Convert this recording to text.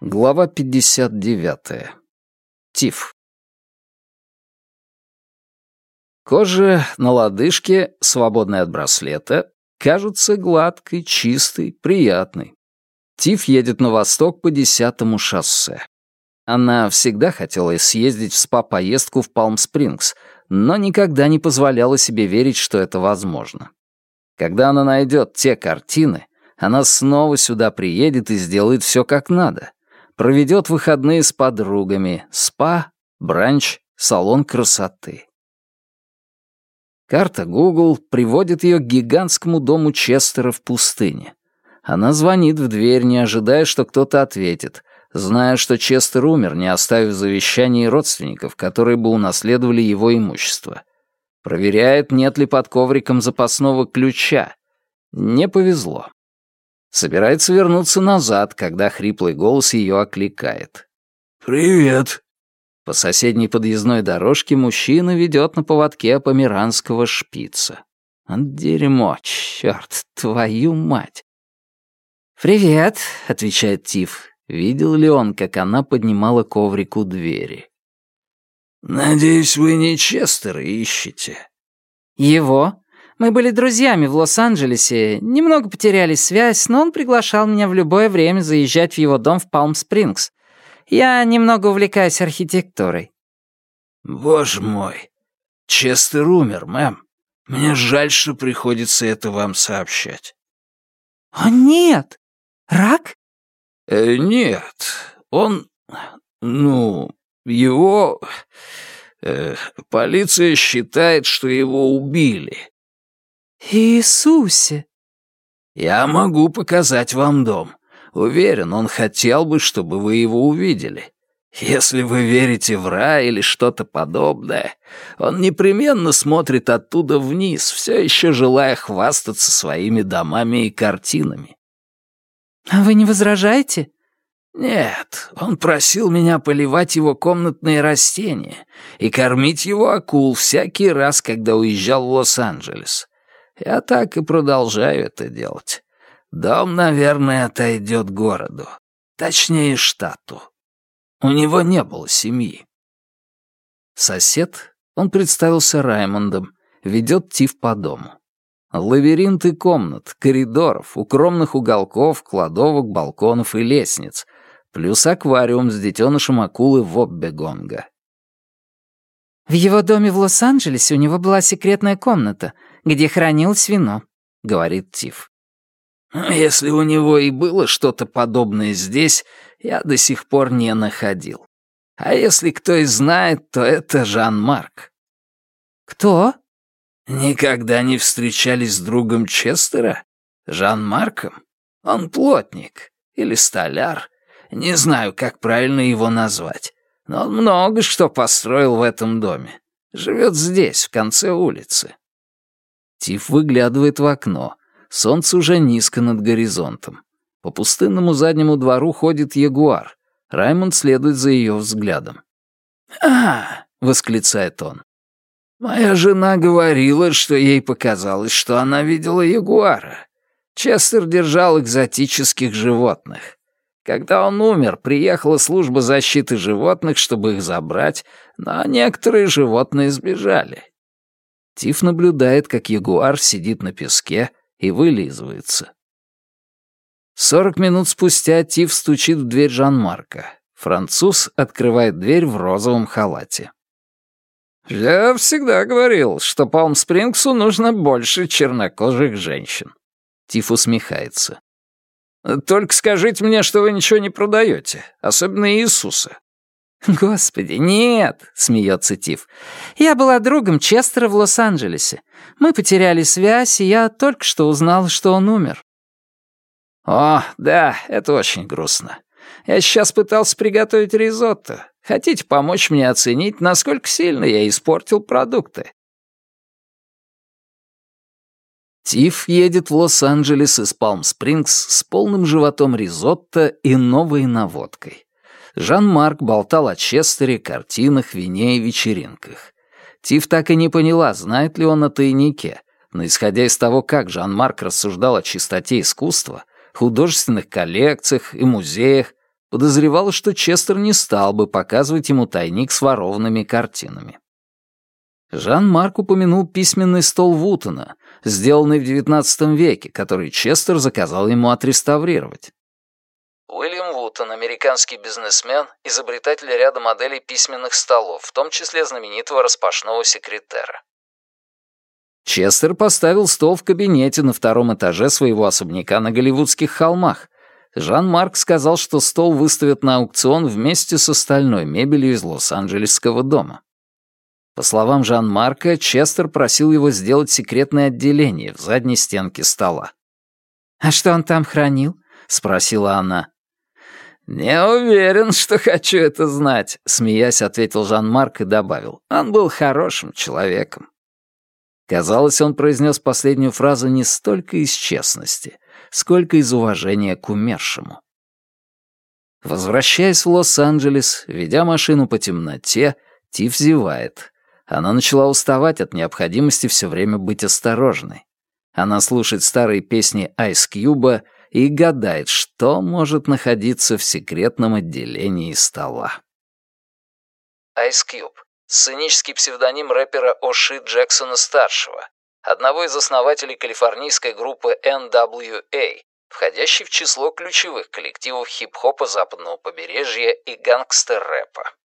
Глава 59. Тиф. Кожа на лодыжке, свободная от браслета, кажется гладкой, чистой, приятной. Тиф едет на восток по десятому шоссе. Она всегда хотела съездить в спа-поездку в Палм-Спрингс, но никогда не позволяла себе верить, что это возможно. Когда она найдет те картины, она снова сюда приедет и сделает все как надо — Проведет выходные с подругами, спа, бранч, салон красоты. Карта Google приводит ее к гигантскому дому Честера в пустыне. Она звонит в дверь, не ожидая, что кто-то ответит, зная, что Честер умер, не оставив завещаний родственников, которые бы унаследовали его имущество. Проверяет, нет ли под ковриком запасного ключа. Не повезло. Собирается вернуться назад, когда хриплый голос ее окликает. «Привет!» По соседней подъездной дорожке мужчина ведет на поводке померанского шпица. Дерьмо, черт, твою мать! «Привет», — отвечает Тиф. Видел ли он, как она поднимала коврик у двери? «Надеюсь, вы не Честера ищете?» «Его?» Мы были друзьями в Лос-Анджелесе, немного потеряли связь, но он приглашал меня в любое время заезжать в его дом в Палм-Спрингс. Я немного увлекаюсь архитектурой». «Боже мой! Честер умер, мэм. Мне жаль, что приходится это вам сообщать». «О, нет! Рак?» э, «Нет, он... ну, его... Э, полиция считает, что его убили. «Иисусе!» «Я могу показать вам дом. Уверен, он хотел бы, чтобы вы его увидели. Если вы верите в рай или что-то подобное, он непременно смотрит оттуда вниз, все еще желая хвастаться своими домами и картинами». «А вы не возражаете?» «Нет, он просил меня поливать его комнатные растения и кормить его акул всякий раз, когда уезжал в Лос-Анджелес. Я так и продолжаю это делать. Дом, наверное, отойдет городу. Точнее, штату. У него не было семьи. Сосед, он представился Раймондом, ведет Тиф по дому. Лабиринты комнат, коридоров, укромных уголков, кладовок, балконов и лестниц, плюс аквариум с детенышем акулы Воббегонга. В его доме в Лос-Анджелесе у него была секретная комната — где хранилось вино», — говорит Тиф. «Если у него и было что-то подобное здесь, я до сих пор не находил. А если кто и знает, то это Жан-Марк». «Кто?» «Никогда не встречались с другом Честера? Жан-Марком? Он плотник или столяр. Не знаю, как правильно его назвать. Но он много что построил в этом доме. Живет здесь, в конце улицы. Тиф выглядывает в окно. Солнце уже низко над горизонтом. По пустынному заднему двору ходит ягуар. Раймонд следует за ее взглядом. «А!» — восклицает он. «Моя жена говорила, что ей показалось, что она видела ягуара. Честер держал экзотических животных. Когда он умер, приехала служба защиты животных, чтобы их забрать, но некоторые животные сбежали. Тиф наблюдает, как ягуар сидит на песке и вылизывается. Сорок минут спустя Тиф стучит в дверь Жан-Марка. Француз открывает дверь в розовом халате. «Я всегда говорил, что Палм-Спрингсу нужно больше чернокожих женщин». Тиф усмехается. «Только скажите мне, что вы ничего не продаете, особенно Иисуса. «Господи, нет!» — смеется Тиф. «Я была другом Честера в Лос-Анджелесе. Мы потеряли связь, и я только что узнал, что он умер». «О, да, это очень грустно. Я сейчас пытался приготовить ризотто. Хотите помочь мне оценить, насколько сильно я испортил продукты?» Тиф едет в Лос-Анджелес из Палм-Спрингс с полным животом ризотто и новой наводкой. Жан-Марк болтал о Честере, картинах, вине и вечеринках. Тиф так и не поняла, знает ли он о тайнике, но исходя из того, как Жан-Марк рассуждал о чистоте искусства, художественных коллекциях и музеях, подозревала, что Честер не стал бы показывать ему тайник с ворованными картинами. Жан-Марк упомянул письменный стол Вутона, сделанный в XIX веке, который Честер заказал ему отреставрировать. Уильям Вутон, американский бизнесмен, изобретатель ряда моделей письменных столов, в том числе знаменитого распашного секретера. Честер поставил стол в кабинете на втором этаже своего особняка на Голливудских холмах. Жан-Марк сказал, что стол выставят на аукцион вместе с остальной мебелью из Лос-Анджелесского дома. По словам Жан-Марка, Честер просил его сделать секретное отделение в задней стенке стола. «А что он там хранил?» — спросила она. «Не уверен, что хочу это знать», — смеясь ответил Жан-Марк и добавил. «Он был хорошим человеком». Казалось, он произнес последнюю фразу не столько из честности, сколько из уважения к умершему. Возвращаясь в Лос-Анджелес, ведя машину по темноте, Тиф зевает. Она начала уставать от необходимости все время быть осторожной. Она слушает старые песни Айс Кьюба и гадает, что может находиться в секретном отделении стола. Ice Cube сценический псевдоним рэпера Оши Джексона-старшего, одного из основателей калифорнийской группы NWA, входящей в число ключевых коллективов хип-хопа западного побережья и гангстер-рэпа.